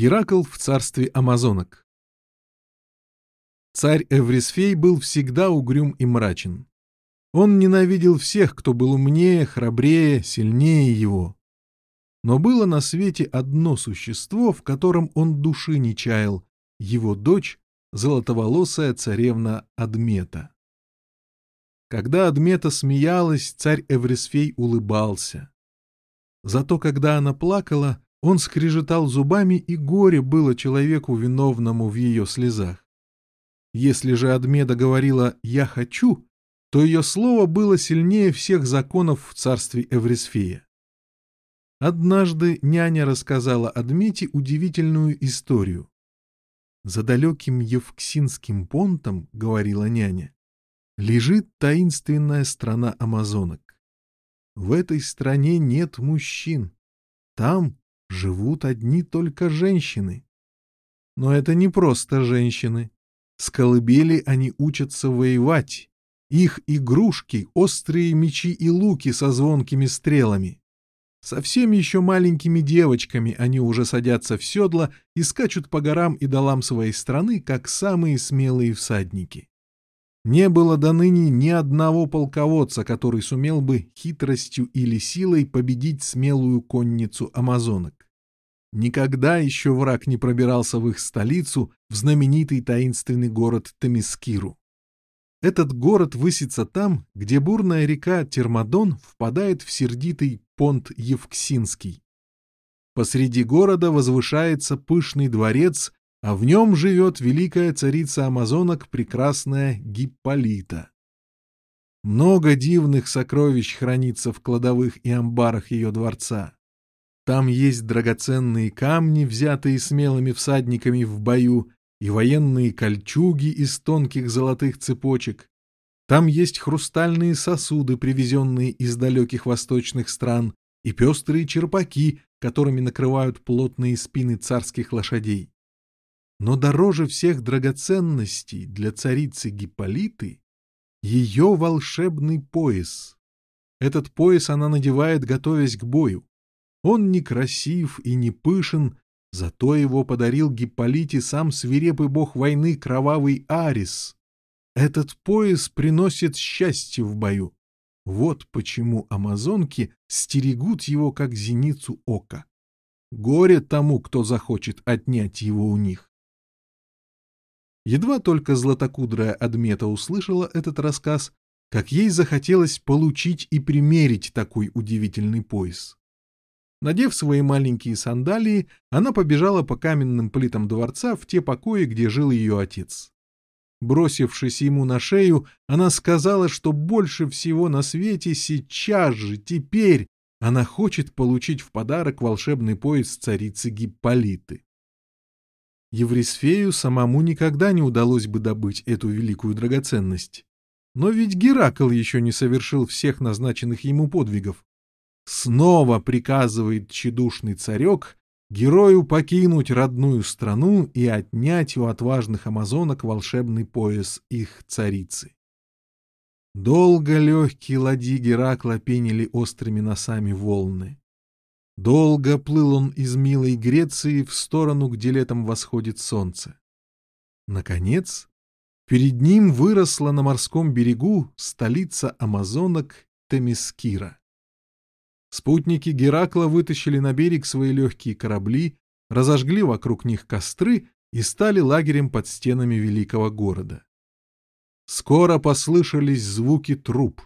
Геракл в царстве амазонок. Царь Эврисфей был всегда угрюм и мрачен. Он ненавидел всех, кто был умнее, храбрее, сильнее его. Но было на свете одно существо, в котором он души не чаял, его дочь, золотоволосая царевна Адмета. Когда Адмета смеялась, царь Эврисфей улыбался. Зато когда она плакала, он скрежетал зубами, и горе было человеку, виновному в ее слезах. Если же Адмеда говорила «я хочу», то ее слово было сильнее всех законов в царстве Эврисфея. Однажды няня рассказала Адмете удивительную историю. «За далеким Евксинским понтом, — говорила няня, — лежит таинственная страна амазонок. В этой стране нет мужчин. Там живут одни только женщины. Но это не просто женщины. С колыбели они учатся воевать. Их игрушки — острые мечи и луки со звонкими стрелами. Совсем еще маленькими девочками они уже садятся в седла и скачут по горам и долам своей страны, как самые смелые всадники. Не было до ныне ни одного полководца, который сумел бы хитростью или силой победить смелую конницу амазонок. Никогда еще враг не пробирался в их столицу, в знаменитый таинственный город Тамискиру. Этот город высится там, где бурная река Термодон впадает в сердитый понт Евксинский. Посреди города возвышается пышный дворец, а в нем живет великая царица амазонок, прекрасная Гипполита. Много дивных сокровищ хранится в кладовых и амбарах ее дворца. Там есть драгоценные камни, взятые смелыми всадниками в бою, и военные кольчуги из тонких золотых цепочек. Там есть хрустальные сосуды, привезенные из далеких восточных стран, и пестрые черпаки, которыми накрывают плотные спины царских лошадей. Но дороже всех драгоценностей для царицы Гипполиты ее волшебный пояс. Этот пояс она надевает, готовясь к бою. Он не красив и не пышен, зато его подарил Гипполите сам свирепый бог войны кровавый Арис. Этот пояс приносит счастье в бою. Вот почему амазонки стерегут его, как зеницу ока. Горе тому, кто захочет отнять его у них. Едва только златокудрая Адмета услышала этот рассказ, как ей захотелось получить и примерить такой удивительный пояс. Надев свои маленькие сандалии, она побежала по каменным плитам дворца в те покои, где жил ее отец. Бросившись ему на шею, она сказала, что больше всего на свете сейчас же, теперь, она хочет получить в подарок волшебный пояс царицы Гипполиты. Еврис самому никогда не удалось бы добыть эту великую драгоценность. Но ведь Геракл еще не совершил всех назначенных ему подвигов. Снова приказывает тщедушный царек герою покинуть родную страну и отнять у отважных амазонок волшебный пояс их царицы. Долго легкие ладьи Геракла пенили острыми носами волны. Долго плыл он из милой Греции в сторону, где летом восходит солнце. Наконец, перед ним выросла на морском берегу столица амазонок Темискира. Спутники Геракла вытащили на берег свои легкие корабли, разожгли вокруг них костры и стали лагерем под стенами великого города. Скоро послышались звуки труп.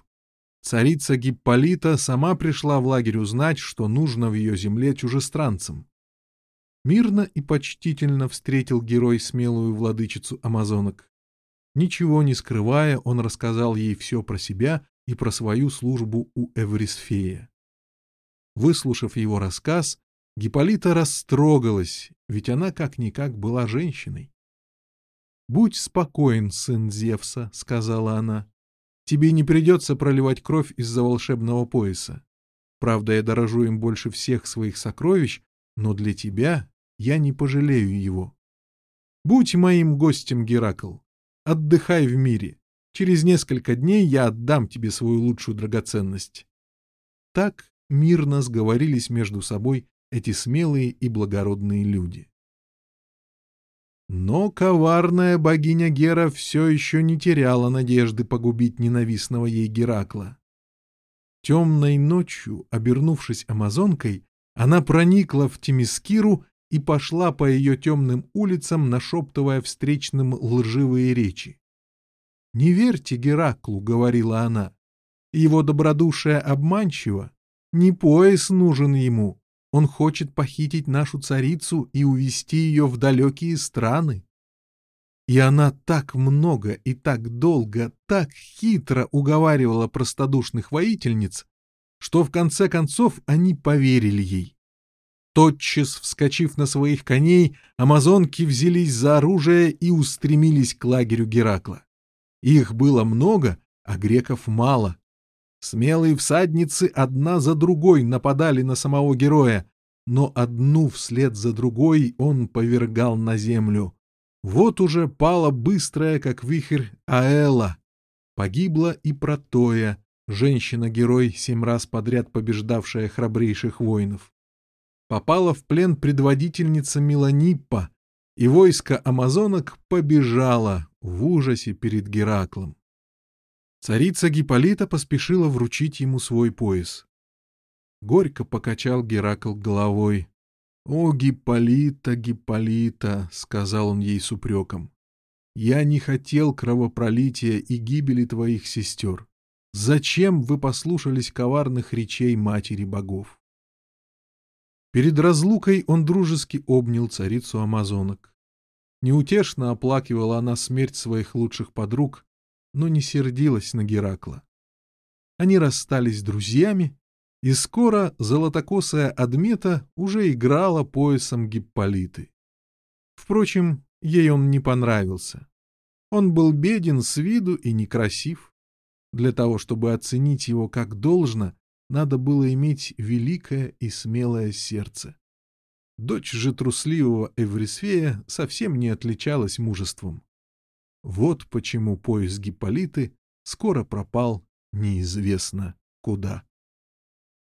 Царица Гипполита сама пришла в лагерь узнать, что нужно в ее земле чужестранцам. Мирно и почтительно встретил герой смелую владычицу амазонок. Ничего не скрывая, он рассказал ей все про себя и про свою службу у Эврисфея. Выслушав его рассказ, Гипполита растрогалась, ведь она как-никак была женщиной. «Будь спокоен, сын Зевса», — сказала она, — Тебе не придется проливать кровь из-за волшебного пояса. Правда, я дорожу им больше всех своих сокровищ, но для тебя я не пожалею его. Будь моим гостем, Геракл. Отдыхай в мире. Через несколько дней я отдам тебе свою лучшую драгоценность. Так мирно сговорились между собой эти смелые и благородные люди. Но коварная богиня Гера все еще не теряла надежды погубить ненавистного ей Геракла. Темной ночью, обернувшись амазонкой, она проникла в Тимискиру и пошла по ее темным улицам, нашептывая встречным лживые речи. «Не верьте Гераклу», — говорила она. «Его добродушие обманчиво. Не пояс нужен ему, он хочет похитить нашу царицу и увести ее в далекие страны. И она так много и так долго, так хитро уговаривала простодушных воительниц, что в конце концов они поверили ей. Тотчас, вскочив на своих коней, амазонки взялись за оружие и устремились к лагерю Геракла. Их было много, а греков мало. Смелые всадницы одна за другой нападали на самого героя, но одну вслед за другой он повергал на землю. Вот уже пала быстрая, как вихрь, Аэла. Погибла и Протоя, женщина-герой, семь раз подряд побеждавшая храбрейших воинов. Попала в плен предводительница Меланиппа, и войско амазонок побежало в ужасе перед Гераклом. Царица Гипполита поспешила вручить ему свой пояс. Горько покачал Геракл головой. «О, Гипполита, Гипполита!» — сказал он ей с упреком. «Я не хотел кровопролития и гибели твоих сестер. Зачем вы послушались коварных речей матери богов?» Перед разлукой он дружески обнял царицу амазонок. Неутешно оплакивала она смерть своих лучших подруг, но не сердилась на Геракла. Они расстались друзьями, и скоро золотокосая Адмета уже играла поясом Гипполиты. Впрочем, ей он не понравился. Он был беден с виду и некрасив. Для того, чтобы оценить его как должно, надо было иметь великое и смелое сердце. Дочь же трусливого Эврисфея совсем не отличалась мужеством. Вот почему поезд Гипполиты скоро пропал неизвестно куда.